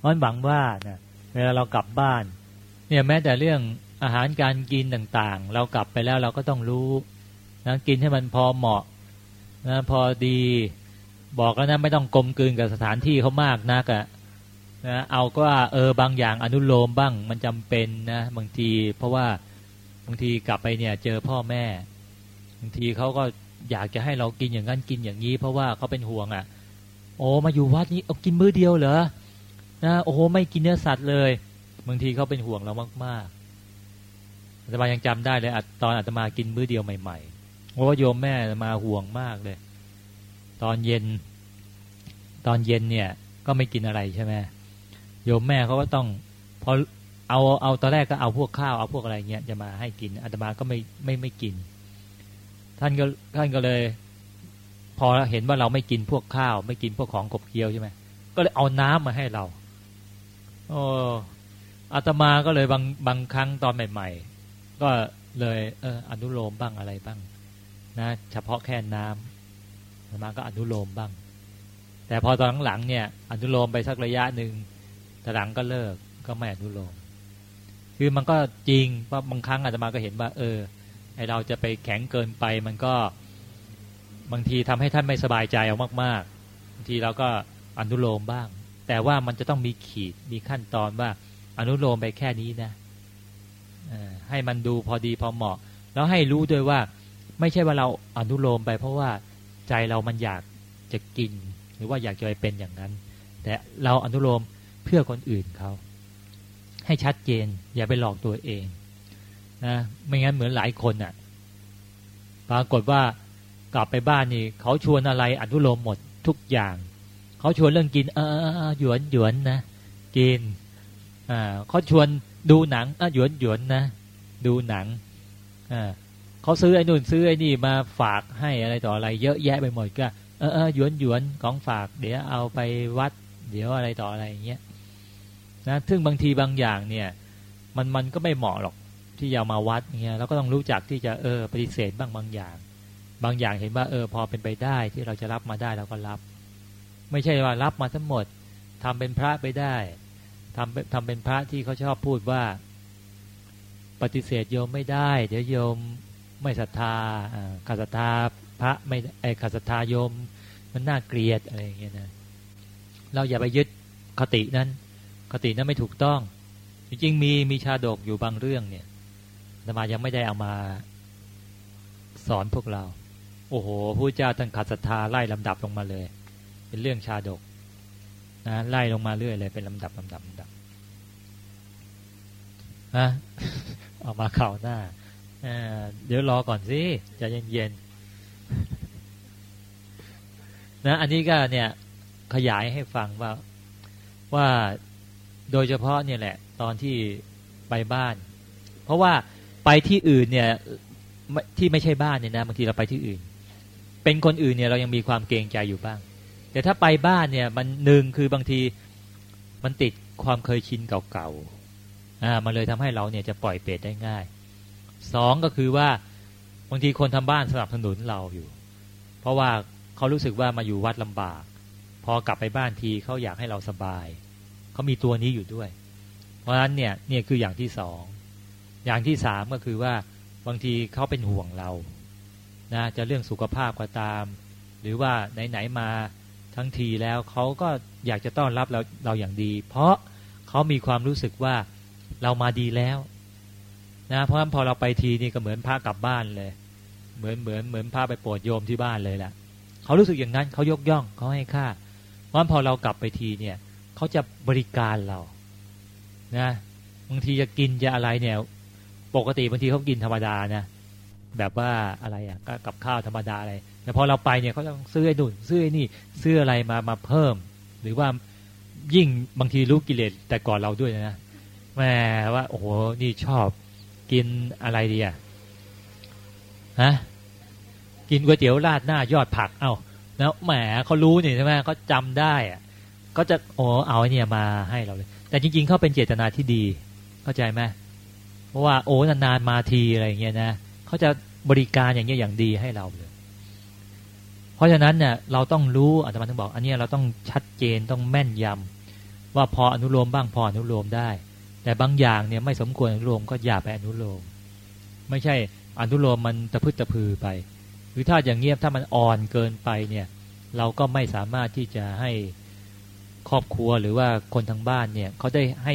เพราะหวังว่านะเวลาเรากลับบ้าน เนี่ยแม้แต่เรื่องอาหารการกินต่างๆ เรากลับไปแล้วเราก็ต้องรู้นะกินให้มันพอเหมาะนะพอดีบอกแล้วนะไม่ต้องกลมกลืนกับสถานที่เขามากนักอะนะเอาก็ว่าเออบางอย่างอนุโลมบ้างมันจำเป็นนะบางทีเพราะว่าบางทีกลับไปเนี่ยเจอพ่อแม่บางทีเขาก็อยากจะให้เรากินอย่างนั้นกินอย่างนี้ เพราะว่าเขาเป็นห่วงอะ่ะ โอ้มาอยู่วัดนี้เอากินมื้อเดียวเหรอ นะโอ้โหไม่กินเนื้อสัตว์เลยบางทีเขาเป็นห่วงเรามากๆอาตมายังจำได้เลยตอนอาตมากินมื้อเดียวใหม่ๆโอ้โยมแม่มาห่วงมากเลย ตอนเย็น ตอนเย็นเนี่ย ก็ไม่กินอะไรใช่ไหมโยมแม่เขาก็ต้องพอเอาเอาตอนแรกก็เอาพวกข้าวเอาพวกอะไรเงี้ยจะมาให้กินอาตมาก็ไม่ไม่ไม่กิน ท่านก็ท่านก็เลย พอเห็นว่าเราไม่กินพวกข้าว ไม่กินพวกของกบเคี้ยวใช่ไหมก็เลยเอาน้ำมาให้เรา โอ้อาตมาก็เลยบางบางครั้งตอนใหม่ ๆ ก็เลยเอออนุโลมบ้างอะไรบ้าง นะ เฉพาะแค่น้ำอาตมาก็อนุโลมบ้าง แต่พอตอนหลังเนี่ย อนุโลมไปสักระยะหนึ่งแต่หลังก็เลิกก็ไม่อนุโลม คือมันก็จริงเพราบางครั้งอาตมาก็เห็นว่า เออไอเราจะไปแข็งเกินไป มันก็บางทีทำให้ท่านไม่สบายใจเอามากๆบางทีเราก็อนุโลมบ้าง แต่ว่ามันจะต้องมีขีดมีขั้นตอนว่า อนุโลมไปแค่นี้นะให้มันดูพอดีพอเหมาะ แล้วให้รู้ด้วยว่า ไม่ใช่ว่าเราอนุโลมไป เพราะว่าใจเรามันอยากจะกิน หรือว่าอยากจะไปเป็นอย่างนั้น แต่เราอนุโลมเพื่อคนอื่นเขาให้ชัดเจน อย่าไปหลอกตัวเองนะไม่งั้นเหมือนหลายคนอะปรากฏว่ากลับไปบ้านนี่เขาชวนอะไรอนุโลมหมดทุกอย่าง เขาชวนเรื่องกิน เออหยวนหยวนนะกินอ่าเขาชวนดูหนังอะหยวนหยวนนะดูหนังอ่าเขาซื้อไอ้นู่นซื้อไอ้นี่มาฝากให้อะไรต่ออะไร เยอะแยะไปหมดก็เออหยวนหยวนของฝาก เดี๋ยวเอาไปวัด เดี๋ยวอะไรต่ออะไรอย่างเงี้ยนะซึ่งบางทีบางอย่างเนี่ย มันมันก็ไม่เหมาะหรอกที่จะมาวัดเงี้ยเราก็ต้องรู้จักที่จะเออปฏิเสธบ้างบางอย่าง บางอย่างเห็นว่าเออพอเป็นไปได้ที่เราจะรับมาได้เราก็รับ ไม่ใช่ว่ารับมาทั้งหมดทำเป็นพระไปได้ทำทำเป็นพระที่เขาชอบพูดว่า ปฏิเสธโยมไม่ได้ เดี๋ยวโยมไม่ศรัทธาขาดศรัทธาพระไม่ไอขาดศรัทธาโยม มันน่าเกลียดอะไรอย่างเงี้ยนะเราอย่าไปยึดคตินั้น คตินั้นไม่ถูกต้อง จริงๆมีมีชาดกอยู่บางเรื่องเนี่ยธรรมายังไม่ได้เอามาสอนพวกเรา โอ้โหผู้เจ้าท่านขัดศรัทธาไล่ลำดับลงมาเลย เป็นเรื่องชาดกนะไล่ลงมาเรื่อยเลยเป็นลำดับลำดับลำดับนะออกมาข่าวหน้าเดี๋ยวรอก่อนสิจะเย็นๆนะอันนี้ก็เนี่ยขยายให้ฟังว่าว่าโดยเฉพาะเนี่ยแหละ ตอนที่ไปบ้าน เพราะว่าไปที่อื่นเนี่ยที่ไม่ใช่บ้านเนี่ยนะบางทีเราไปที่อื่น เป็นคนอื่นเนี่ยเรายังมีความเกรงใจอยู่บ้าง แต่ถ้าไปบ้านเนี่ยมันหนึ่งคือบางทีมันติดความเคยชินเก่าๆอ่ามันเลยทำให้เราเนี่ยจะปล่อยเปรตได้ง่ายสองก็คือว่าบางทีคนทำบ้านสนับสนุนเราอยู่ เพราะว่าเขารู้สึกว่ามาอยู่วัดลำบาก พอกลับไปบ้านทีเขาอยากให้เราสบายเขามีตัวนี้อยู่ด้วย เพราะฉะนั้นเนี่ยเนี่ยคืออย่างที่สองอย่างที่สามก็คือว่าบางทีเขาเป็นห่วงเรานะจะเรื่องสุขภาพก็ตาม หรือว่าไหนๆมา ทั้งทีแล้วเขาก็อยากจะต้อนรับเราเราอย่างดี เพราะเขามีความรู้สึกว่าเรามาดีแล้วนะเพราะฉะนั้นพอเราไปทีนี่ก็เหมือนพระกลับบ้านเลย เหมือนเหมือนเหมือนพระไปโปรดโยมที่บ้านเลยแหละเขารู้สึกอย่างนั้นเขายกย่องเขาให้ค่าเพราะฉะนั้นพอเรากลับไปทีเนี่ยเขาจะบริการเรานะบางทีจะกินจะอะไรเนี่ย ปกติบางทีเขากินธรรมดานะ แบบว่าอะไรอะก็กับข้าวธรรมดาอะไร แต่พอเราไปเนี่ยเขาต้องซื้อไอ้นุ่นซื้อไอ้นี่ซื้ออะไรมามาเพิ่ม หรือว่ายิ่งบางทีรู้กิเลสแต่ก่อนเราด้วยนะแม่ว่าโอ้โหนี่ชอบกินอะไรดีอะฮะกินก๋วยเตี๋ยวราดหน้ายอดผักเอา้าแล้วแหมเขารู้นี่ใช่ไหมเขาจำได้อะก็จะโอ้เอาเนี่ยมาให้เราเลย แต่จริง ๆเขาเป็นเจตนาที่ดี เข้าใจไหมเพราะว่าโอ้นานๆมาทีอะไรอย่างเงี้ยนะ เขาจะบริการอย่างเงี้ยอย่างดีให้เราเลย เพราะฉะนั้นเนี่ยเราต้องรู้อาจารย์ต้องบอก อันนี้เราต้องชัดเจนต้องแม่นยำว่าพออนุโลมบ้างพออนุโลมได้ แต่บางอย่างเนี่ยไม่สมควรอนุโลมก็อย่าไปอนุโลม ไม่ใช่อนุโลมมันตะพึดตะพือไป หรือถ้าอย่างเงียบถ้ามันอ่อนเกินไปเนี่ย เราก็ไม่สามารถที่จะให้ครอบครัวหรือว่าคนทางบ้านเนี่ยเขาได้ให้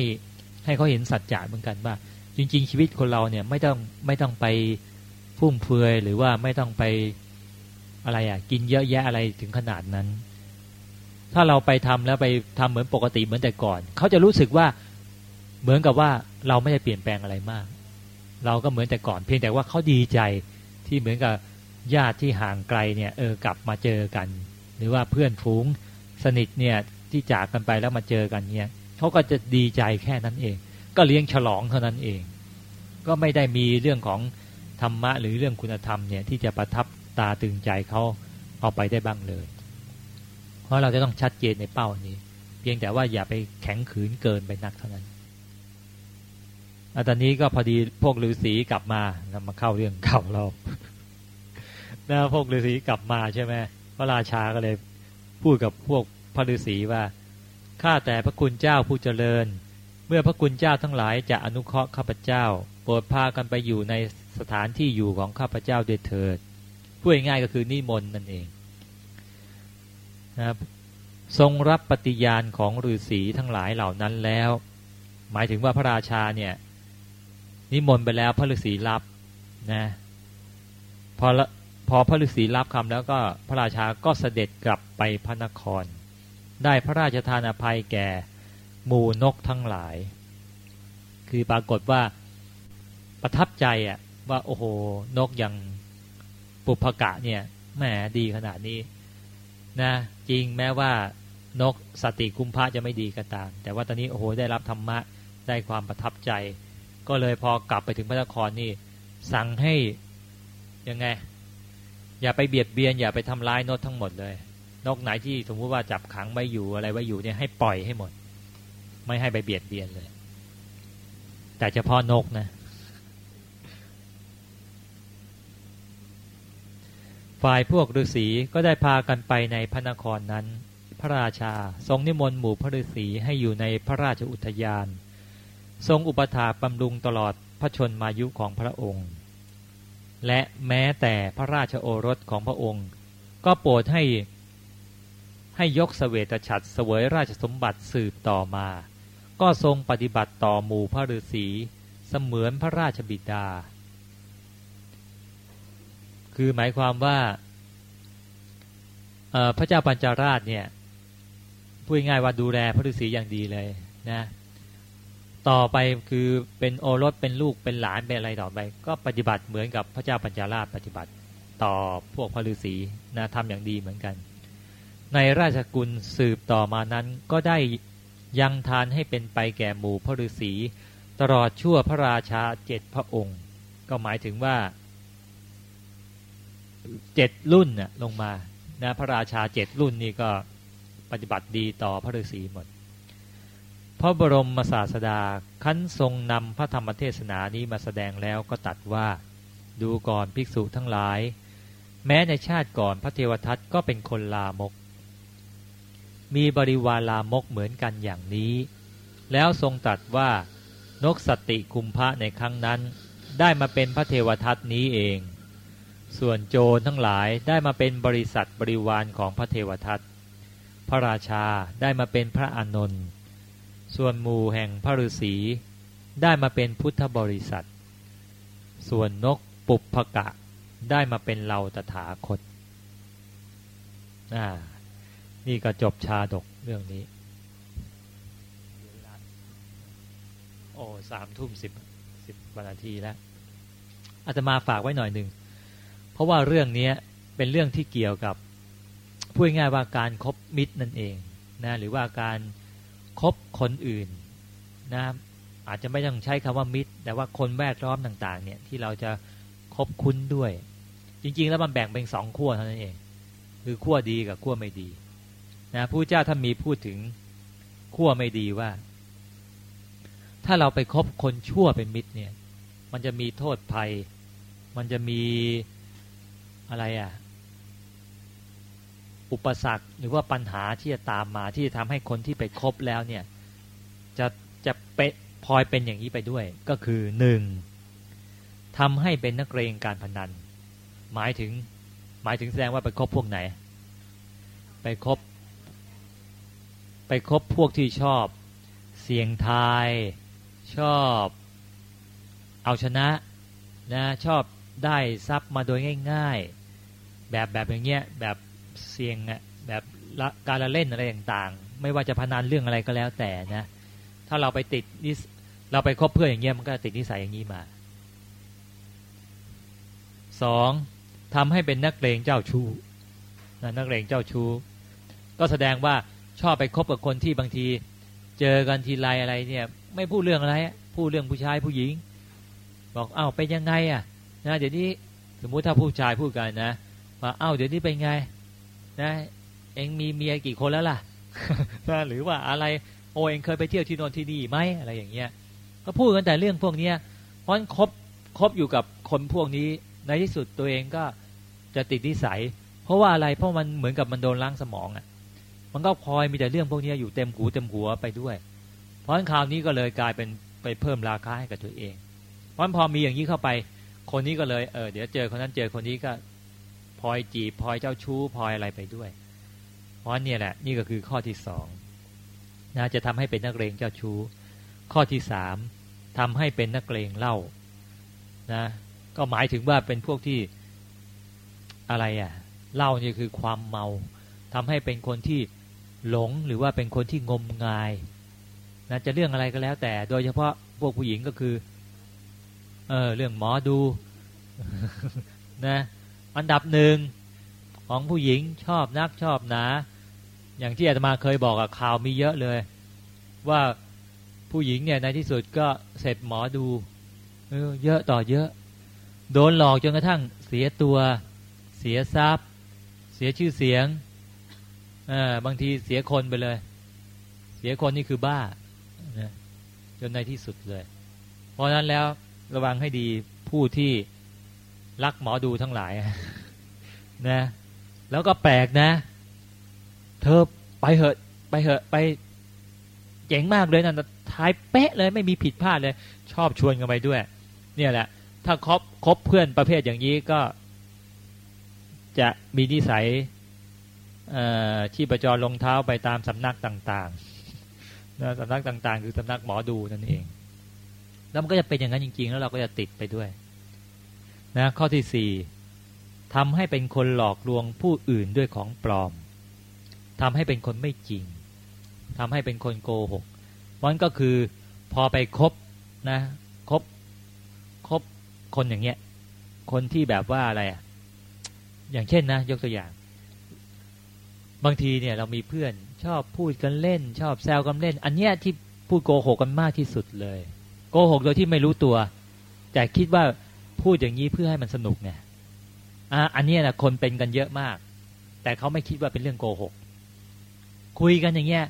ให้เขาเห็นสัจจะเหมือนกันว่า จริง ๆ ชีวิตคนเราเนี่ยไม่ต้องไม่ต้องไป ฟุ่มเฟือยหรือว่าไม่ต้องไปอะไรอะ กินเยอะแยะอะไรถึงขนาดนั้น ถ้าเราไปทำแล้วไปทำเหมือนปกติเหมือนแต่ก่อน เขาจะรู้สึกว่าเหมือนกับว่าเราไม่ได้เปลี่ยนแปลงอะไรมาก เราก็เหมือนแต่ก่อน เพียงแต่ว่าเขาดีใจที่เหมือนกับญาติที่ห่างไกลเนี่ยเออกลับมาเจอกัน หรือว่าเพื่อนฝูงสนิทเนี่ยที่จากกันไปแล้วมาเจอกันเนี่ยเขาก็จะดีใจแค่นั้นเอง ก็เลี้ยงฉลองเท่านั้นเอง ก็ไม่ได้มีเรื่องของ ธรรมะหรือเรื่องคุณธรรมเนี่ยที่จะประทับตาตึงใจเขาเอาไปได้บ้างเลย เพราะเราจะต้องชัดเจนในเป้านี้ เพียงแต่ว่าอย่าไปแข็งขืนเกินไปนักเท่านั้นอตอนนี้ก็พอดีพวกฤาษีกลับมานามาเข้าเรื่องเก่าเรานะพวกฤาษีกลับมาใช่ไหมพระราชาก็เลยพูดกับพวกพระฤาษีว่าข้าแต่พระคุณเจ้าผู้เจริญ เมื่อพระคุณเจ้าทั้งหลายจะอนุเคราะห์ข้าพเจ้า โปรดพากันไปอยู่ใน สถานที่อยู่ของข้าพเจ้าด้วยเถิดพูดง่ายก็คือนิมนต์นั่นเองนะครับทรงรับปฏิญาณของฤาษีทั้งหลายเหล่านั้นแล้ว หมายถึงว่าพระราชาเนี่ยนิมนต์ไปแล้วพระฤาษีรับนะพอพอพระฤาษีรับคำแล้วก็พระราชาก็เสด็จกลับไปพระนคร ได้พระราชทานอภัยแก่หมู่นกทั้งหลาย คือปรากฏว่าประทับใจอะ ว่าโอ้โห นกอย่างปุพกะเนี่ยแหมดีขนาดนี้นะจริงแม้ว่านกสติกุมพระจะไม่ดีก็ตาม แต่ว่าตอนนี้โอ้โหได้รับธรรมะได้ความประทับใจ ก็เลยพอกลับไปถึงพระนครนี่ สั่งให้ยังไง อย่าไปเบียดเบียน อย่าไปทำร้ายนกทั้งหมดเลย นกไหนที่สมมติว่าจับขังไว้อยู่อะไรไว้อยู่เนี่ยให้ปล่อยให้หมด ไม่ให้ไปเบียดเบียนเลย แต่เฉพาะนกนะ ฝ่ายพวกฤาษีก็ได้พากันไปในพระนครนั้น พระราชาทรงนิมนต์หมู่พระฤาษีให้อยู่ในพระราชอุทยาน ทรงอุปถาบำรุงตลอดพระชนมายุของพระองค์ และแม้แต่พระราชโอรสของพระองค์ ก็โปรดให้ให้ยกสเสวตฉัตรเสวยราชสมบัติสืบต่อมา ก็ทรงปฏิบัติต่อหมู่พระฤาษีเสมือนพระราชบิดา คือหมายความว่าพระเจ้าปัญจาราชเนี่ยพูดง่ายว่าดูแลพระฤาษีอย่างดีเลยนะต่อไปคือเป็นโอรสเป็นลูกเป็นหลานเป็นอะไรต่อไป ก็ปฏิบัติเหมือนกับพระเจ้าปัญจาราชปฏิบัติต่อพวกพระฤาษีนะทำอย่างดีเหมือนกัน ในราชกุลสืบต่อมานั้นก็ได้ยังทานให้เป็นไปแก่หมู่พระฤาษีตลอดชั่วพระราชาเจ็ดพระองค์ ก็หมายถึงว่า เจ็ดรุ่นน่ยลงมานะพระราชาเจ็ดรุ่นนี่ก็ปฏิบัติดีต่อพระฤาษีหมด พระบรมศาสดาคั้นทรงนำพระธรรมเทศนานี้มาแสดงแล้วก็ตัดว่าดูก่อนภิกษุทั้งหลาย แม้ในชาติก่อนพระเทวทัตก็เป็นคนลามก มีบริวารลามกเหมือนกันอย่างนี้ แล้วทรงตัดว่านกสติคุมพระในครั้งนั้น ได้มาเป็นพระเทวทัตนี้เอง ส่วนโจรทั้งหลายได้มาเป็นบริษัทบริวารของพระเทวทัต พระราชาได้มาเป็นพระอานนท์ ส่วนหมู่แห่งพระฤาษีได้มาเป็นพุทธบริษัท ส่วนนกปุบพกะได้มาเป็นเราตถาคต อ่า นี่ก็จบชาดกเรื่องนี้ โอ้สามทุ่มสิบสิบวันนาทีแล้วอาตมาฝากไว้หน่อยหนึ่ง เพราะว่าเรื่องนี้เป็นเรื่องที่เกี่ยวกับพูดง่ายว่าการครบมิตรนั่นเองนะหรือว่าการครบคนอื่นนะอาจจะไม่ต้องใช้คำว่ามิตร แต่ว่าคนแวดล้อมต่างๆ เนี่ยที่เราจะคบคุ้นด้วย จริง ๆ แล้วมันแบ่งเป็นสองขั้วเท่านั้นเอง คือขั้วดีกับขั้วไม่ดีนะผู้เจ้าท่านมีพูดถึงขั้วไม่ดีว่า ถ้าเราไปคบคนชั่วเป็นมิตรเนี่ย มันจะมีโทษภัย มันจะมี อะไรอะ อุปสรรคหรือว่าปัญหาที่จะตามมาที่จะทำให้คนที่ไปคบแล้วเนี่ย จะจะเปพลอยเป็นอย่างนี้ไปด้วย ก็คือหนึ่งทำให้เป็นนักเรงการพนัน หมายถึง หมายถึงแสดงว่าไปคบพวกไหน ไปคบ ไปคบพวกที่ชอบ เสียงทาย ชอบ เอาชนะนะชอบ ได้ทรัพย์มาโดยง่าย ๆ แบบแบบอย่างเงี้ยแบบเสี่ยงอะแบบการละเล่นอะไรต่างๆ ไม่ว่าจะพนันเรื่องอะไรก็แล้วแต่นะ ถ้าเราไปติดนิสเราไปคบเพื่อนอย่างเงี้ยมันก็ติดนิสัยอย่างนี้มาสองทำให้เป็นนักเลงเจ้าชู้นะนักเลงเจ้าชู้ก็แสดงว่าชอบไปคบกับคนที่บางที เจอกันทีไรอะไรเนี่ย ไม่พูดเรื่องอะไรพูดเรื่องผู้ชายผู้หญิง บอกเอ้าเป็นยังไงอะ นะเดี๋ยวนี้สมมุติถ้าผู้ชายพูดกันนะว่าเอ้าเดี๋ยวนี้เป็นไง นะ เองมีเมียกี่คนแล้วล่ะหรือว่าอะไรโอเองเคยไปเที่ยวที่โนนที่นี่ไหมอะไรอย่างเงี้ย ก็พูดกันแต่เรื่องพวกเนี้ยเพราะคบคบอยู่กับคนพวกนี้ในที่สุดตัวเองก็จะติดนิสัย เพราะว่าอะไรเพราะมันเหมือนกับมันโดนล้างสมองอะ มันก็พลอยมีแต่เรื่องพวกนี้อยู่เต็มหูเต็มหัวไปด้วย เพราะฉะนั้นคราวนี้ก็เลยกลายเป็นไปเพิ่มราคาให้กับตัวเอง เพราะฉะนั้นพอมีอย่างนี้เข้าไป คนนี้ก็เลยเออเดี๋ยวเจอคนนั้นเจอคนนี้ก็พลอยจีบพลอยเจ้าชู้พลอยอะไรไปด้วย เพราะนี่แหละ นี่ก็คือข้อที่สองนะจะทำให้เป็นนักเลงเจ้าชู้ ข้อที่สามทำให้เป็นนักเลงเล่านะ ก็หมายถึงว่าเป็นพวกที่อะไรอะ่ะเล่านี่คือความเมาทำให้เป็นคนที่หลงหรือว่าเป็นคนที่งมงายนะจะเรื่องอะไรก็แล้วแต่ โดยเฉพาะพวกผู้หญิงก็คือ เออเรื่องหมอดูนะอันดับหนึ่งของผู้หญิงชอบนักชอบหนา อย่างที่อาตมาเคยบอกอะข่าวมีเยอะเลย ว่าผู้หญิงเนี่ยในที่สุดก็เสร็จหมอดูเออเยอะต่อเยอะ โดนหลอกจนกระทั่งเสียตัว เสียทรัพย์ เสียชื่อเสียงบางทีเสียคนไปเลย เสียคนนี่คือบ้านะจนในที่สุดเลย เพราะนั้นแล้ว ระวังให้ดีผู้ที่รักหมอดูทั้งหลายนะ แล้วก็แปลกนะ เธอไปเหอะไปเหอะไปเจ๋งมากเลยนะท้ายเป๊ะเลยไม่มีผิดพลาดเลย ชอบชวนกันไปด้วย เนี่ยแหละ ถ้าคบคบเพื่อนประเภทอย่างนี้ก็ จะมีนิสัยที่ประจรลงเท้าไปตามสำนักต่างๆนะสำนักต่างๆ คือสำนักหมอดูนั่นเอง แล้วมันก็จะเป็นอย่างนั้นจริง ๆ แล้วเราก็จะติดไปด้วยนะข้อที่สี่ทำให้เป็นคนหลอกลวงผู้อื่นด้วยของปลอมทำให้เป็นคนไม่จริงทำให้เป็นคนโกหกมันก็คือพอไปคบนะคบคบคนอย่างเงี้ย คนที่แบบว่าอะไรอะอย่างเช่นนะ ยกตัวอย่าง บางทีเนี่ยเรามีเพื่อนชอบพูดกันเล่น ชอบแซวกันเล่น อันเนี้ยที่พูดโกหกกันมากที่สุดเลย กหกโดยที่ไม่รู้ตัว แต่คิดว่าพูดอย่างนี้เพื่อให้มันสนุกเนี่ยอะอันนี้นะคนเป็นกันเยอะมาก แต่เขาไม่คิดว่าเป็นเรื่องโกหก คุยกันอย่างเงี้ย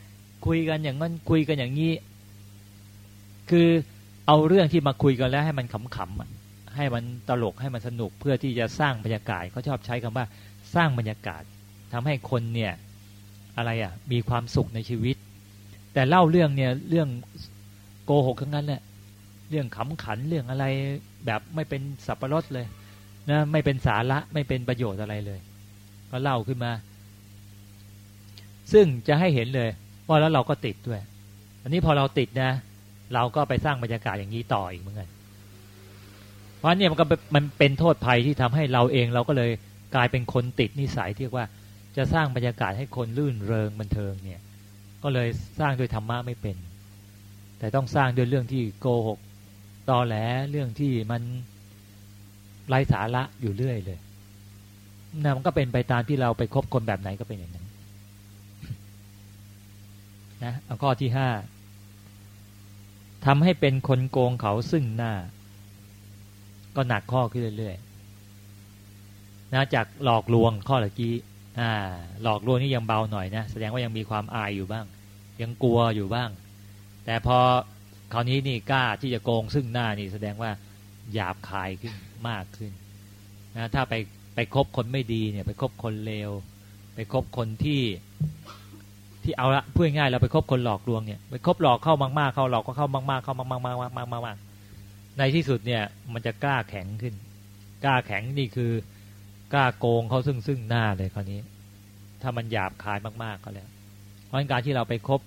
คุยกันอย่างนั้นคุยกันอย่างนี้ คือเอาเรื่องที่มาคุยกันแล้วให้มันขำๆให้มันตลกให้มันสนุกเพื่อที่จะสร้างบรรยากาศเขาชอบใช้คำว่าสร้างบรรยากาศทำให้คนเนี่ยอะไรอะ่ะมีความสุขในชีวิต แต่เล่าเรื่องเนี่ยเรื่องโกหกทั้งนั้นแหละ เรื่องขำขันเรื่องอะไรแบบไม่เป็นสับปะรดเลยนะไม่เป็นสาระไม่เป็นประโยชน์อะไรเลย ก็เล่าขึ้นมา ซึ่งจะให้เห็นเลย ว่าแล้วเราก็ติดด้วย อันนี้พอเราติดนะ เราก็ไปสร้างบรรยากาศอย่างนี้ต่ออีกเหมือนกันเพราะเนี่ยมันก็มันเป็นโทษภัยที่ทำให้เราเองเราก็เลยกลายเป็นคนติดนิสัยที่ว่าจะสร้างบรรยากาศให้คนลื่นเริงบันเทิงเนี่ย ก็เลยสร้างด้วยธรรมะไม่เป็น แต่ต้องสร้างด้วยเรื่องที่โกหก ตอแหลเรื่องที่มันไร้สาระอยู่เรื่อยเลยนะมันก็เป็นไปตามที่เราไปคบคนแบบไหนก็เป็นอย่างนั้นนะเอาข้อที่ห้าทำให้เป็นคนโกงเขาซึ่งหน้า ก็หนักข้อขึ้นเรื่อยๆนะจากหลอกลวงข้อเมื่อกี้อ่า หลอกลวงนี่ยังเบาหน่อยนะแสดงว่ายังมีความอายอยู่บ้าง ยังกลัวอยู่บ้าง แต่พอ คราวนี้นี่กล้าที่จะโกงซึ่งหน้านี่แสดงว่าหยาบคายขึ้นมากขึ้นนะถ้าไปไปคบคนไม่ดีเนี่ยไปคบคนเลวไปคบคนที่ที่เอาละพูดง่ายเราไปคบคนหลอกลวงเนี่ยไปคบหลอกเข้ามากๆเข้าหลอกก็เข้ามากๆเข้ามากๆมากๆมากๆในที่สุดเนี่ยมันจะกล้าแข็งขึ้น กล้าแข็งนี่คือกล้าโกงเขาซึ่งซึ่งหน้าเลยคราวนี้ ถ้ามันหยาบคายมากๆก็แล้ว เพราะการที่เราไปคบ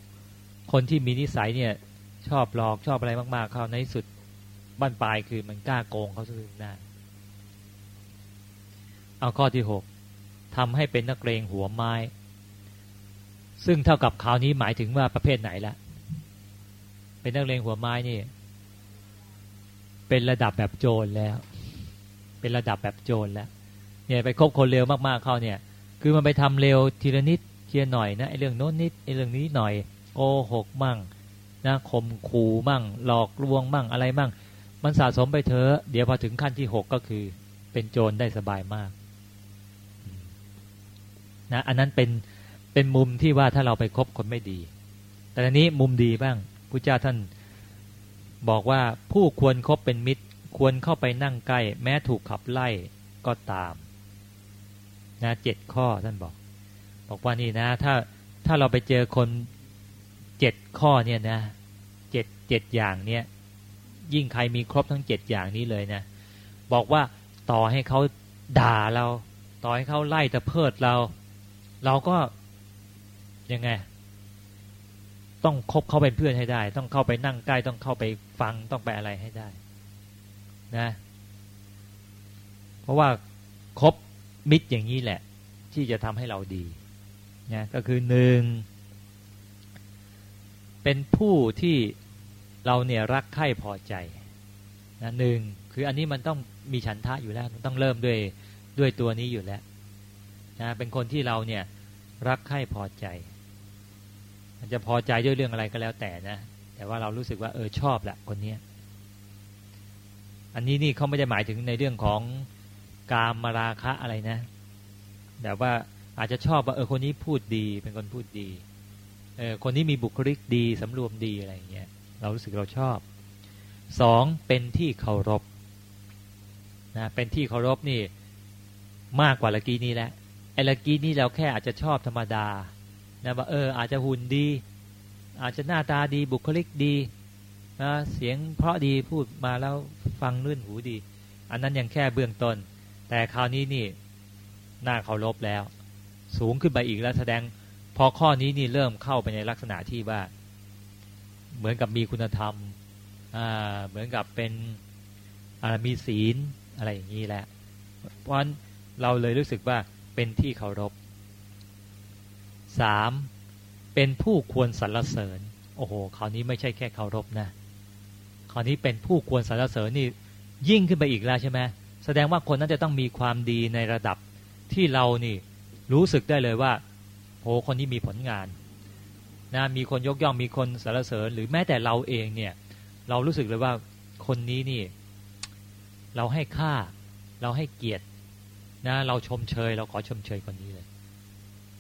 คนที่มีนิสัยเนี่ย ชอบหลอกชอบอะไรมาก ๆ เขาในสุดบ้านปลายคือมันกล้าโกงเขาซึ่งหน้าเอาข้อที่หกทำให้เป็นนักเลงหัวไม้ ซึ่งเท่ากับคราวนี้หมายถึงว่าประเภทไหนละเป็นนักเลงหัวไม้นี่ เป็นระดับแบบโจรแล้ว เป็นระดับแบบโจรแล้ว เนี่ยไปคบคนเร็วมากๆเข้าเนี่ย คือมันไปทำเร็วทีละนิดเทียหน่อยนะไอ้เรื่องโน้นนิดไอ้เรื่องนี้หน่อยโกหกมั่ง นะข่มขู่มั่ง หลอกลวงมั่งอะไรมั่ง มันสะสมไปเถอะเดี๋ยวพอถึงขั้นที่หกก็คือ เป็นโจรได้สบายมากนะอันนั้นเป็นเป็นมุมที่ว่าถ้าเราไปคบคนไม่ดี แต่อันนี้มุมดีบ้างพระเจ้าท่านบอกว่าผู้ควรครบเป็นมิตร ควรเข้าไปนั่งใกล้ แม้ถูกขับไล่ก็ตามนะเจ็ดข้อท่านบอก บอกว่านี่นะ ถ้าถ้าเราไปเจอคน เจ็ดข้อเนี่ยนะเจ็ดเจ็ดอย่างเนี่ยยิ่งใครมีครบทั้งเจ็ดอย่างนี้เลยนะบอกว่าต่อให้เขาด่าเรา ต่อให้เขาไล่ตะเพิดเรา เราก็ยังไง ต้องคบเขาเป็นเพื่อนให้ได้ ต้องเข้าไปนั่งใกล้ ต้องเข้าไปฟังต้องไปอะไรให้ได้นะ เพราะว่าคบมิตรอย่างนี้แหละ ที่จะทำให้เราดีนะก็คือหนึ่ง เป็นผู้ที่เราเนี่ยรักใคร่พอใจนะหนึ่งคืออันนี้มันต้องมีฉันทะอยู่แล้วมันต้องเริ่มด้วยด้วยตัวนี้อยู่แล้วนะเป็นคนที่เราเนี่ยรักใคร่พอใจ มันจะพอใจด้วยเรื่องอะไรก็แล้วแต่นะ แต่ว่าเรารู้สึกว่าเออชอบแหละคนเนี้ยอันนี้นี่เขาไม่ได้หมายถึงในเรื่องของกามมาราคะอะไรนะ แต่ว่าอาจจะชอบว่าเออคนนี้พูดดีเป็นคนพูดดี เออคนนี้มีบุคลิกดีสำรวมดีอะไรเงี้ยเรารู้สึกเราชอบสองเป็นที่เคารพนะเป็นที่เคารพนี่มากกว่าละกี้นี้แหละไอ้ละกี้นี่เราแค่อาจจะชอบธรรมดานะว่าเอออาจจะหุ่นดี อาจจะหน้าตาดีบุคลิกดีนะเสียงเพราะดีพูดมาแล้วฟังลื่นหูดี อันนั้นยังแค่เบื้องต้น แต่คราวนี้นี่น้าเคารพแล้ว สูงขึ้นไปอีกแล้วแสดง พอข้อนี้นี่เริ่มเข้าไปในลักษณะที่ว่า เหมือนกับมีคุณธรรมอ่าเหมือนกับเป็นมีศีลอะไรอย่างนี้แหละ เพราะเราเลยรู้สึกว่าเป็นที่เคารพสามเป็นผู้ควรสรรเสริญ โอ้โหคราวนี้ไม่ใช่แค่เคารพนะคราวนี้เป็นผู้ควรสรรเสริญนี่ยิ่งขึ้นไปอีกแล้วใช่ไหมแสดงว่าคนนั้นจะต้องมีความดีในระดับที่เรานี่รู้สึกได้เลยว่า โหคนนี้มีผลงานนะมีคนยกย่องมีคนสรรเสริญ หรือแม้แต่เราเองเนี่ย เรารู้สึกเลยว่าคนนี้นี่ เราให้ค่า เราให้เกียรตินะ เราชมเชย เราขอชมเชยคนนี้เลย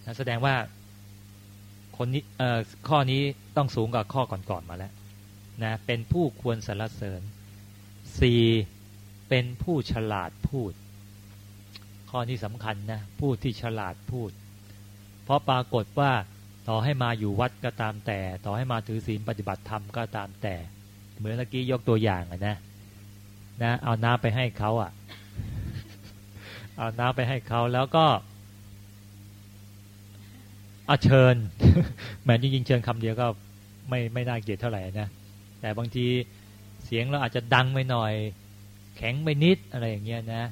นะแสดงว่าคนนี้เอ่อข้อนี้ต้องสูงกว่าข้อก่อนๆมาแล้วนะเป็นผู้ควรสรรเสริญสี่เป็นผู้ฉลาดพูด ข้อนี้สำคัญนะผู้ที่ฉลาดพูด เพราะปรากฏว่าต่อให้มาอยู่วัดก็ตามแต่ ต่อให้มาถือศีลปฏิบัติธรรมก็ตามแต่ เหมือนเมื่อกี้ยกตัวอย่างนะนะเอาน้ำไปให้เขาอะ เอาน้ำไปให้เขาแล้วก็อาเชิญแม้จริงๆเชิญคำเดียวก็ไม่ไม่น่าเกลียดเท่าไหร่นะแต่บางทีเสียงเราอาจจะดังไปหน่อย แข็งไปนิดอะไรอย่างเงี้ยนะ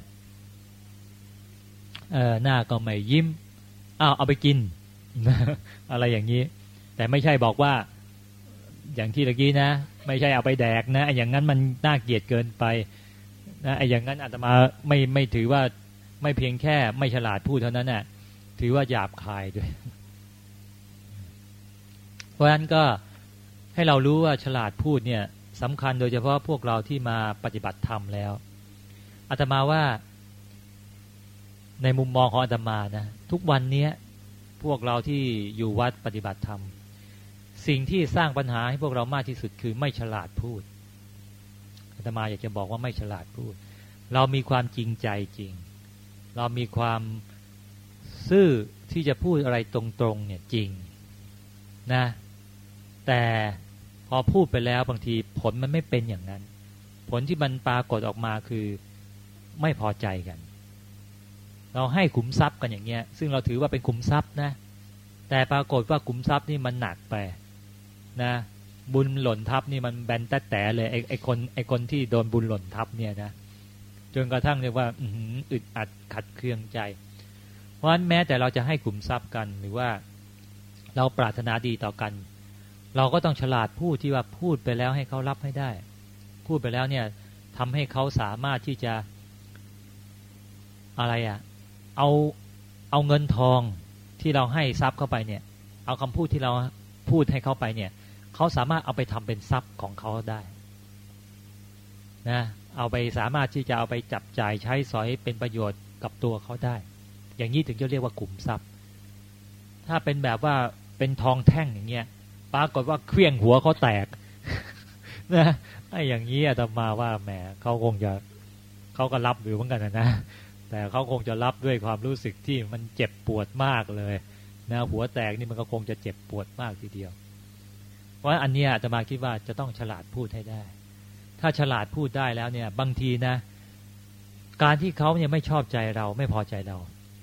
เออหน้าก็ไม่ยิ้ม อ้าวเอาไปกิน อะไรอย่างนี้ แต่ไม่ใช่บอกว่า อย่างที่ตะกี้นะ ไม่ใช่เอาไปแดกนะอย่างนั้นมันน่าเกลียดเกินไปนะไอ้อย่างนั้นอาตมาไม่ไม่ถือว่าไม่เพียงแค่ไม่ฉลาดพูดเท่านั้นน่ะถือว่าหยาบคายด้วย เพราะฉะนั้นก็ให้เรารู้ว่าฉลาดพูดเนี่ยสำคัญโดยเฉพาะพวกเราที่มาปฏิบัติธรรมแล้วอาตมาว่า ในมุมมองของอาตมานะทุกวันนี้พวกเราที่อยู่วัดปฏิบัติธรรม สิ่งที่สร้างปัญหาให้พวกเรามากที่สุดคือไม่ฉลาดพูดอาตมาอยากจะบอกว่าไม่ฉลาดพูด เรามีความจริงใจจริง เรามีความซื่อที่จะพูดอะไรตรงๆเนี่ยจริงนะ แต่พอพูดไปแล้วบางทีผลมันไม่เป็นอย่างนั้น ผลที่มันปรากฏออกมาคือไม่พอใจกัน เราให้ขุมทรัพย์กันอย่างเงี้ย ซึ่งเราถือว่าเป็นขุมทรัพย์นะ แต่ปรากฏว่าขุมทรัพย์นี่มันหนักไปนะบุญหล่นทับนี่มันแบนแต่แต่เลยไอ้ไอ้คนไอ้คนที่โดนบุญหล่นทับเนี่ยนะจนกระทั่งเรียกว่าอึดอัดขัดเคืองใจ เพราะฉะนั้นแม้แต่เราจะให้ขุมทรัพย์กันหรือว่าเราปรารถนาดีต่อกัน เราก็ต้องฉลาดพูดที่ว่าพูดไปแล้วให้เขารับให้ได้ พูดไปแล้วเนี่ยทำให้เขาสามารถที่จะอะไรอะ่ะ เอาเอาเงินทองที่เราให้ทรัพย์เข้าไปเนี่ย เอาคำพูดที่เราพูดให้เข้าไปเนี่ยเขาสามารถเอาไปทำเป็นทรัพย์ของเขาได้นะเอาไปสามารถที่จะเอาไปจับจ่ายใช้สอยเป็นประโยชน์กับตัวเขาได้ อย่างนี้ถึงจะเรียกว่าขุมทรัพย์ ถ้าเป็นแบบว่าเป็นทองแท่งอย่างเงี้ยปรากฏว่าเคลี้ยงหัวเขาแตกนะไอ้อย่างนี้อาตมาว่าแหมเขาคงจะเขาก็รับอยู่เหมือนกันนะ แต่เขาคงจะรับด้วยความรู้สึกที่มันเจ็บปวดมากเลยนะหัวแตกนี่มันก็คงจะเจ็บปวดมากทีเดียว เพราะอันนี้อาตมาคิดว่าจะต้องฉลาดพูดให้ได้ ถ้าฉลาดพูดได้แล้วเนี่ย บางทีนะ การที่เขาเนี่ยไม่ชอบใจเราไม่พอใจเรา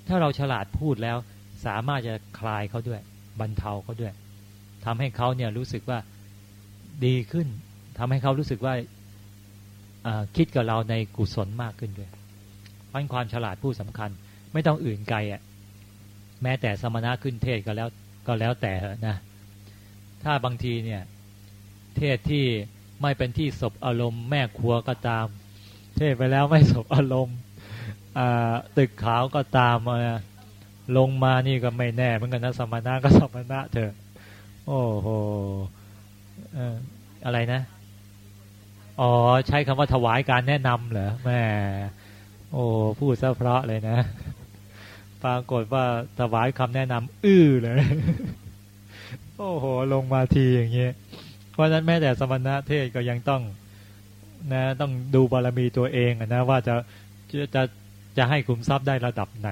ถ้าเราฉลาดพูดแล้ว สามารถจะคลายเขาด้วยบรรเทาเขาด้วยทำให้เขาเนี่ยรู้สึกว่าดีขึ้นทำให้เขารู้สึกว่าคิดกับเราในกุศลมากขึ้นด้วย พันความฉลาดผู้สำคัญ ไม่ต้องอื่นไกลอะแม้แต่สมณะขึ้นเทศก็แล้วก็แล้วแต่นะถ้าบางทีเนี่ยเทศที่ไม่เป็นที่ศพอารมณ์แม่ครัวก็ตาม เทศไปแล้วไม่ศพอารมณ์ตึกขาวก็ตามลงมานี่ก็ไม่แน่เหมือนกันนะสมณะก็สมณะเถอะโอ้โหอะไรนะ อ๋อ ใช้คำว่าถวายการแนะนำเหรอแม่ โอ้พูดซะเพราะเลยนะ ปรากฏว่าถวายคำแนะนำอื้อเลย โอ้โห ลงมาทีอย่างเงี้ย เพราะฉะนั้นแม้แต่สมณะเทศก็ยังต้องนะ ต้องดูบารมีตัวเองนะ ว่าจะจะจะจะให้คุมทรัพย์ได้ระดับไหน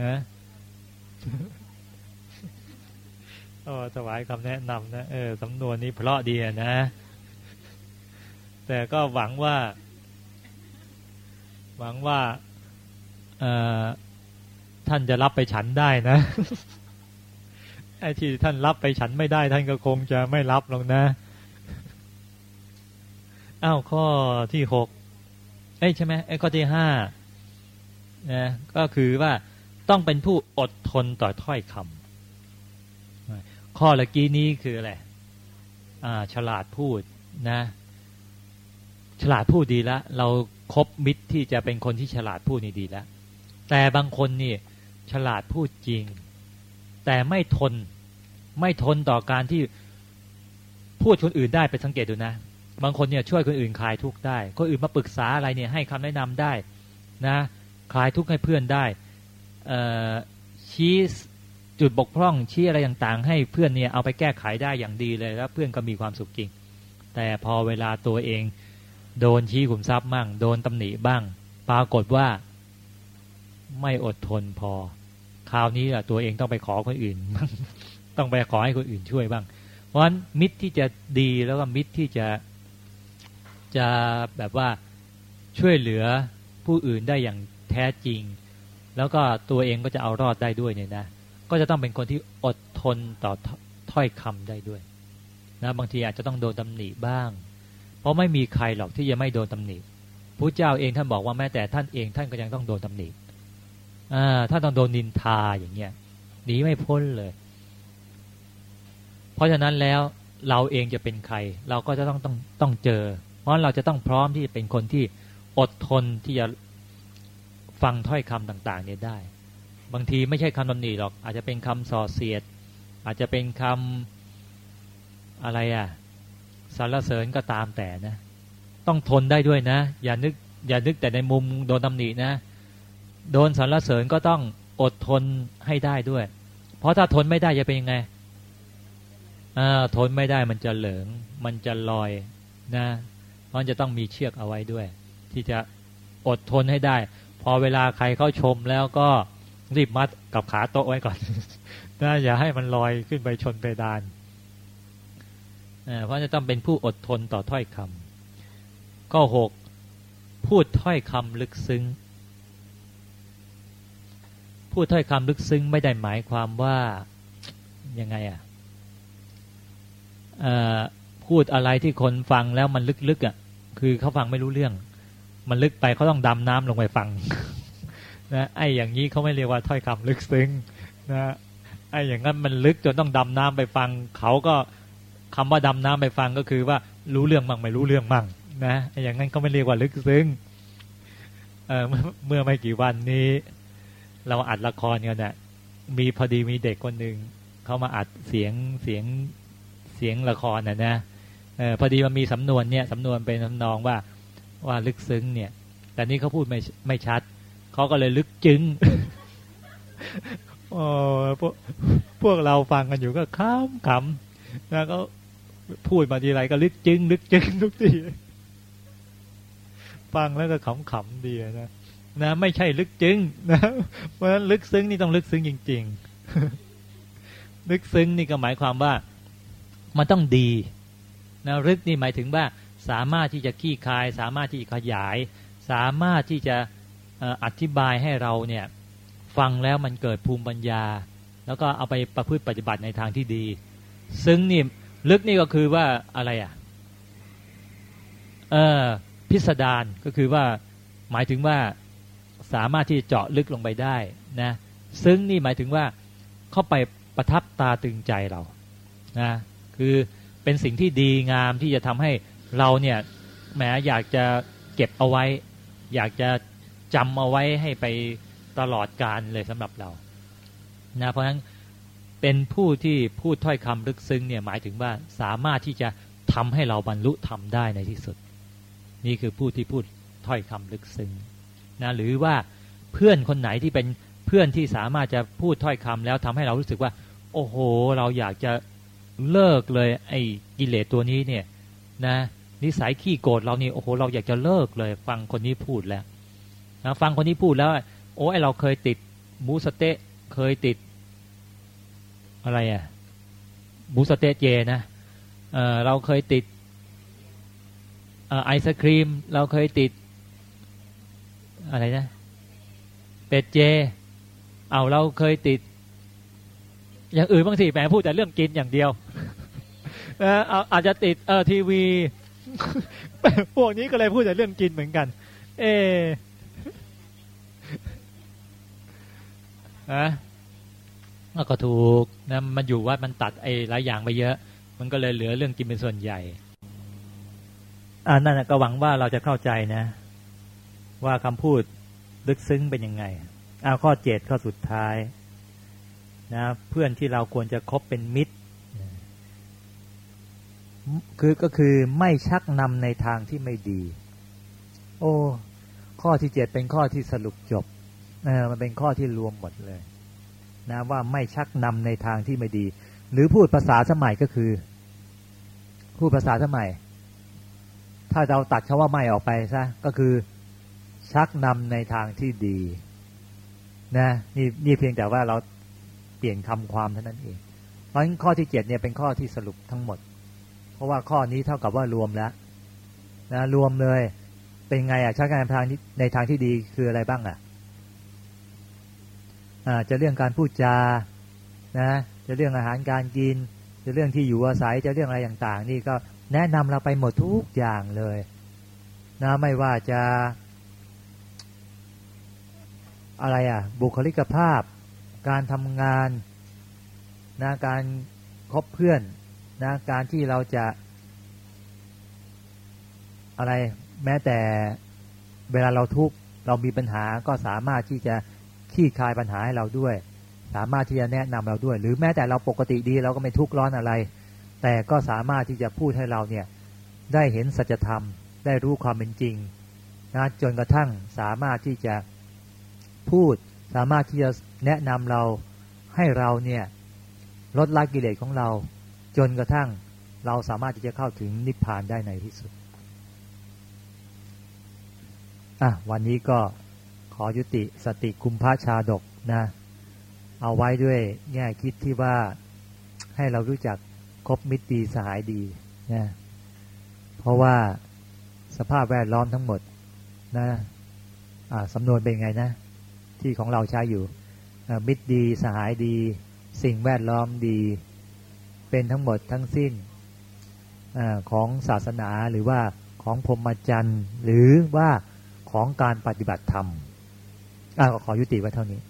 นะโอ้ถวายคำแนะนำนะเออสำนวนนี้เพราะดีนะ แต่ก็หวังว่า หวังว่าท่านจะรับไปฉันได้นะไอ้ที่ท่านรับไปฉันไม่ได้ ท่านก็คงจะไม่รับหรอกนะอ้าวข้อที่หกเอ้ใช่ไหมไอ้ข้อที่ห้านะก็คือว่าต้องเป็นผู้อดทนต่อถ้อยคำข้อละกี้นี้คืออะไรอ่าฉลาดพูดนะ ฉลาดพูดดีล้วเรา คบมิตรที่จะเป็นคนที่ฉลาดพูดนี่ดีแล้ว แต่บางคนนี่ฉลาดพูดจริง แต่ไม่ทน ไม่ทนต่อการที่พูดคนอื่นได้ไปสังเกตดูนะ บางคนเนี่ยช่วยคนอื่นคลายทุกข์ได้คนอื่นมาปรึกษาอะไรเนี่ยให้คำแนะนำได้นะคลายทุกข์ให้เพื่อนได้ชี้จุดบกพร่องชี้อะไรต่างๆ ให้เพื่อนเนี่ยเอาไปแก้ไขได้อย่างดีเลยแล้วเพื่อนก็มีความสุขจริง แต่พอเวลาตัวเอง โดนชี้ขุมทรัพย์บ้างโดนตำหนิบ้าง ปรากฏว่า ไม่อดทนพอ คราวนี้ตัวเองต้องไปขอคนอื่นต้องไปขอให้คนอื่นช่วยบ้าง เพราะฉะนั้นมิตรที่จะดีแล้วก็มิตรที่จะจะแบบว่าช่วยเหลือผู้อื่นได้อย่างแท้จริง แล้วก็ตัวเองก็จะเอารอดได้ด้วยเนี่ยนะก็จะต้องเป็นคนที่อดทนต่อถ้อยคำได้ด้วยนะบางทีอาจจะต้องโดนตำหนิบ้าง เพราะไม่มีใครหรอกที่จะไม่โดนตำหนิพระเจ้าเองท่านบอกว่าแม้แต่ท่านเองท่านก็ยังต้องโดนตำหนิอ่าท่านต้องโดนนินทาอย่างเงี้ยหนีไม่พ้นเลย เพราะฉะนั้นแล้วเราเองจะเป็นใคร เราก็จะต้องต้องต้องเจอ เพราะเราจะต้องพร้อมที่จะเป็นคนที่อดทนที่จะฟังถ้อยคำต่างๆเนี่ยได้ บางทีไม่ใช่คำตำหนิหรอก อาจจะเป็นคำส่อเสียด อาจจะเป็นคำอะไรอะ สรรเสริญก็ตามแต่นะ ต้องทนได้ด้วยนะ อย่านึก อย่านึกแต่ในมุมโดนตำหนินะ โดนสรรเสริญก็ต้องอดทนให้ได้ด้วย เพราะถ้าทนไม่ได้จะเป็นยังไงอ่าทนไม่ได้มันจะเหลือง มันจะลอยนะมันจะต้องมีเชือกเอาไว้ด้วย ที่จะอดทนให้ได้ พอเวลาใครเข้าชมแล้วก็รีบมัดกับขาโต๊ะไว้ก่อนนะอย่าให้มันลอยขึ้นไปชนเพดาน เพราะจะต้องเป็นผู้อดทนต่อถ้อยคำข้อหกพูดถ้อยคำลึกซึ้ง พูดถ้อยคำลึกซึ้งไม่ได้หมายความว่ายังไงอะพูดอะไรที่คนฟังแล้วมันลึกๆอะ คือเขาฟังไม่รู้เรื่อง มันลึกไปเขาต้องดำน้ำลงไปฟังนะไอ้อย่างนี้เขาไม่เรียกว่าถ้อยคำลึกซึ้งนะไอ้อย่างนั้นมันลึกจนต้องดำน้ำไปฟังเขาก็ คำว่าดำน้ำไปฟังก็คือว่ารู้เรื่องมั่งไม่รู้เรื่องมั่งนะอย่างนั้นเขาไม่เรียกว่าลึกซึ้งเออเมื่อไม่กี่วันนี้ เราอัดละครกันเนี่ยมีพอดีมีเด็กคนหนึ่งเขามาอัดเสียงเสียงเสียงละครนะนะเออพอดีมันมีสำนวนเนี่ยสำนวนเป็นสำนองว่าว่าลึกซึ้งเนี่ย แต่นี้เขาพูดไม่ไม่ชัดเขาก็เลยลึกจึงโอ้พวกพวกเราฟังกันอยู่ก็ขำขำแล้วก็ พูดมาทีไรก็ลึกจึงลึกจึงทุกทีฟังแล้วก็ขำขำดีนะนะ ไม่ใช่ลึกจึงนะเพราะฉะนั้นลึกซึ้งนี่ต้องลึกซึ้งจริง ๆ ลึกซึ้งนี่ก็หมายความว่า มันต้องดีนะลึกนี่หมายถึงว่า สามารถที่จะขี้คาย สามารถที่จะขยาย สามารถที่จะอธิบายให้เราเนี่ย ฟังแล้วมันเกิดภูมิปัญญา แล้วก็เอาไปประพฤติปฏิบัติในทางที่ดี ซึ่งนี่ ลึกนี่ก็คือว่าอะไรอะเออพิสดารก็คือว่าหมายถึงว่าสามารถที่จะเจาะลึกลงไปได้นะซึ่งนี่หมายถึงว่าเข้าไปประทับตาตึงใจเรานะคือเป็นสิ่งที่ดีงามที่จะทำให้เราเนี่ยแหมอยากจะเก็บเอาไว้ อยากจะจำเอาไว้ให้ไปตลอดการเลยสำหรับเรานะเพราะฉะนั้น เป็นผู้ที่พูดถ้อยคำลึกซึ้งเนี่ยหมายถึงว่าสามารถที่จะทำให้เราบรรลุทำได้ในที่สุด นี่คือผู้ที่พูดถ้อยคำลึกซึ้งนะหรือว่าเพื่อนคนไหนที่เป็นเพื่อนที่สามารถจะพูดถ้อยคำแล้วทำให้เรารู้สึกว่า โอ้โห เราอยากจะเลิกเลยไอ้กิเลสตัวนี้เนี่ยนะนิสัยขี้โกรธเรานี่โอ้โหเราอยากจะเลิกเลย ฟังคนนี้พูดแล้วนะฟังคนนี้พูดแล้ว โอ้ไอเราเคยติดมูสเตะเคยติด อะไรอะ่ะมูสเต๊ะเจนะเออเราเคยติดไอศครีม เราเคยติด อะไรนะ เป็ดเจ เอาเราเคยติด อย่างอื่นบางทีแหมพูดแต่เรื่องกินอย่างเดียวเอออาจจะติดเออทีวี พวกนี้ก็เลยพูดแต่เรื่องกินเหมือนกัน เอนะ ก็ถูกนะมันอยู่ว่ามันตัดไอ้หลายอย่างไปเยอะ มันก็เลยเหลือเรื่องกินเป็นส่วนใหญ่อ่านั่นก็หวังว่าเราจะเข้าใจนะ ว่าคำพูดลึกซึ้งเป็นยังไงเอาข้อเจ็ดข้อสุดท้ายนะเพื่อนที่เราควรจะคบเป็นมิตร คือก็คือไม่ชักนำในทางที่ไม่ดี โอ้ ข้อที่เจ็ดเป็นข้อที่สรุปจบเออมันเป็นข้อที่รวมหมดเลย นะว่าไม่ชักนำในทางที่ไม่ดี หรือพูดภาษาสมัยก็คือ พูดภาษาสมัย ถ้าเราตัดคาว่าไม่ออกไปซะก็คือ ชักนำในทางที่ดี นะนี่นี่เพียงแต่ว่าเราเปลี่ยนคำความเท่านั้นเอง เพราะฉะนั้นข้อที่เจ็ดเนี่ยเป็นข้อที่สรุปทั้งหมด เพราะว่าข้อนี้เท่ากับว่ารวมแล้วนะรวมเลย เป็นไงอะชักนำทางในทางที่ดีคืออะไรบ้างอะ จะเรื่องการพูดจานะจะเรื่องอาหารการกิน จะเรื่องที่อยู่อาศัยจะเรื่องอะไรต่างๆ นี่ก็แนะนำเราไปหมดทุกอย่างเลยนะไม่ว่าจะ อะไรอะ บุคลิกภาพ การทำงานนะการคบเพื่อนนะการที่เราจะ อะไรแม้แต่เวลาเราทุกข์เรามีปัญหาก็สามารถที่จะ ขี้คลายปัญหาให้เราด้วย สามารถที่จะแนะนำเราด้วย หรือแม้แต่เราปกติดีเราก็ไม่ทุกข์ร้อนอะไร แต่ก็สามารถที่จะพูดให้เราเนี่ยได้เห็นสัจธรรม ได้รู้ความเป็นจริงนะจนกระทั่งสามารถที่จะพูด สามารถที่จะแนะนำเราให้เราเนี่ยลดละกิเลสของเรา จนกระทั่งเราสามารถที่จะเข้าถึงนิพพานได้ในที่สุดอะวันนี้ก็ ขอยุติสติคุมพระชาดกนะ เอาไว้ด้วยแง่คิดที่ว่าให้เรารู้จักคบมิตรดีสหายดีนะเพราะว่าสภาพแวดล้อมทั้งหมดนะสำนวนเป็นไงนะ ที่ของเราใช้อยู่มิตรดีสหายดี สิ่งแวดล้อมดี เป็นทั้งหมดทั้งสิ้นอของศาสนาหรือว่าของพรหมจรรย์ หรือว่าของการปฏิบัติธรรม อขอยุติไว้เท่านี้